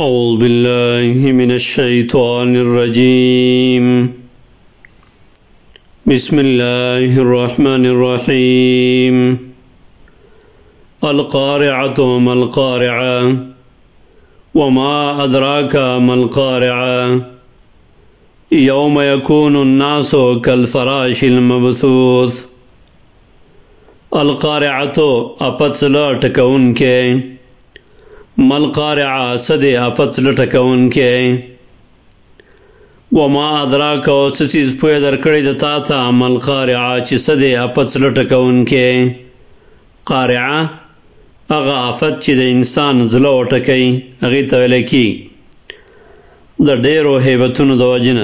أعوذ بالله من الشيطان الرجيم. بسم الله الرحمن الرحيم. القارعة ما القارعة وما أدراك ما القارعة. يوم يكون الناس كالفراش المبثوث. القارعة أبتسلا تكون كي مل قارعا سدے آپت لٹکون کے۔ وما ادرا کو سسیز پوی در کڑی دتا تھا مل قارعا چی سدے آپت لٹکون کے۔ قارعا اغا آفت چی دے انسان زلو ٹکئی اغی تولکی دا ڈیرو حیبتون دو جن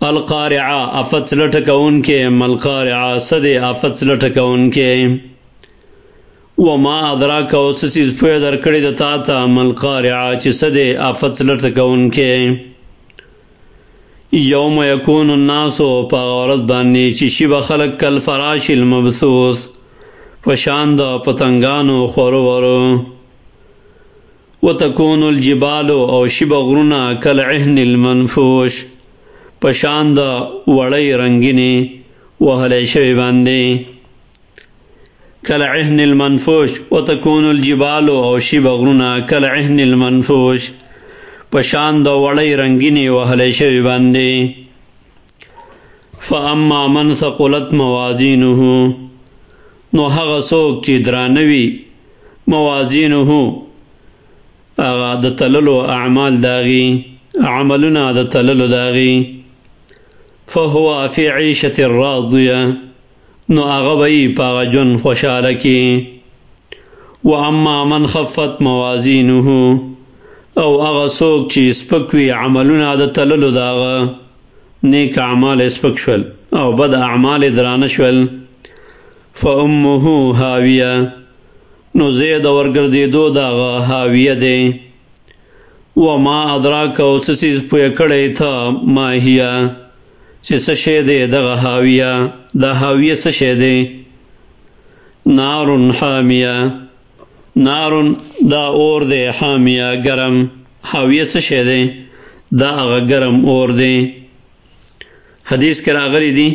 القارعا آفت لٹکون کے مل قارعا سدے آفت لٹکون کے۔ و ما ادرا کو سسیز پوی در کڑی دتا تا مل قارعا چی سدے آفت لٹ کون کے یوم یکون الناس پا غورت بانی چی شب خلق کل فراش المبثوث پشاند پتنگانو خورو ورو۔ و تکون الجبال او شب غرنا کل عہن المنفوش پشاند وڑی رنگینی و شوی باندی کل عہن المنفوش و تکون الجبال او شب غرنا کل عہن المنفوش پشاند وڑی رنگینی و حل شوی باندی فاما من ثقلت موازینه نو هغه څوک چې درانوي موازینه اغا د تللو اعمال داغي عملنا د تللو داغي فهو في عيشه راضيه نو آغبئی پاغ جن خوشحال کی و اما من خفت موازین او اغ سوک چی اسپکوی عملنا د تللو داغ نیک اعمال اسپکشول او بد اعمال درانشول فامه هاویہ نو زید ورگردی دو داغ هاویہ دے و ما ادراک او سسیز پوی کڑے تھا ماہیہ چې سشه دے دغه حاویہ د حاویہ سشه دے نارن حامیہ نارن دا اور دے حامیہ گرم حاویہ سشه دے دا هغه گرم اور دے حدیث کرا غری دی،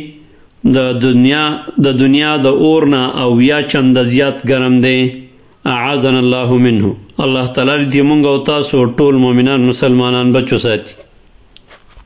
د دنیا د دنیا د اور نه او یا چند زیات گرم دے اعاذنا الله منه. الله تعالی دې مونږ او تاسو ټول مؤمنان مسلمانان بچو ساتي.